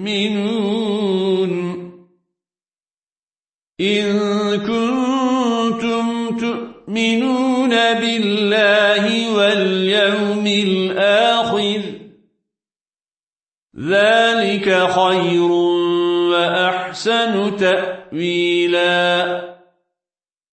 تؤمنون إن كنتم تؤمنون بالله واليوم الآخر ذلك خير وأحسن تأويلاً.